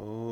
Oh.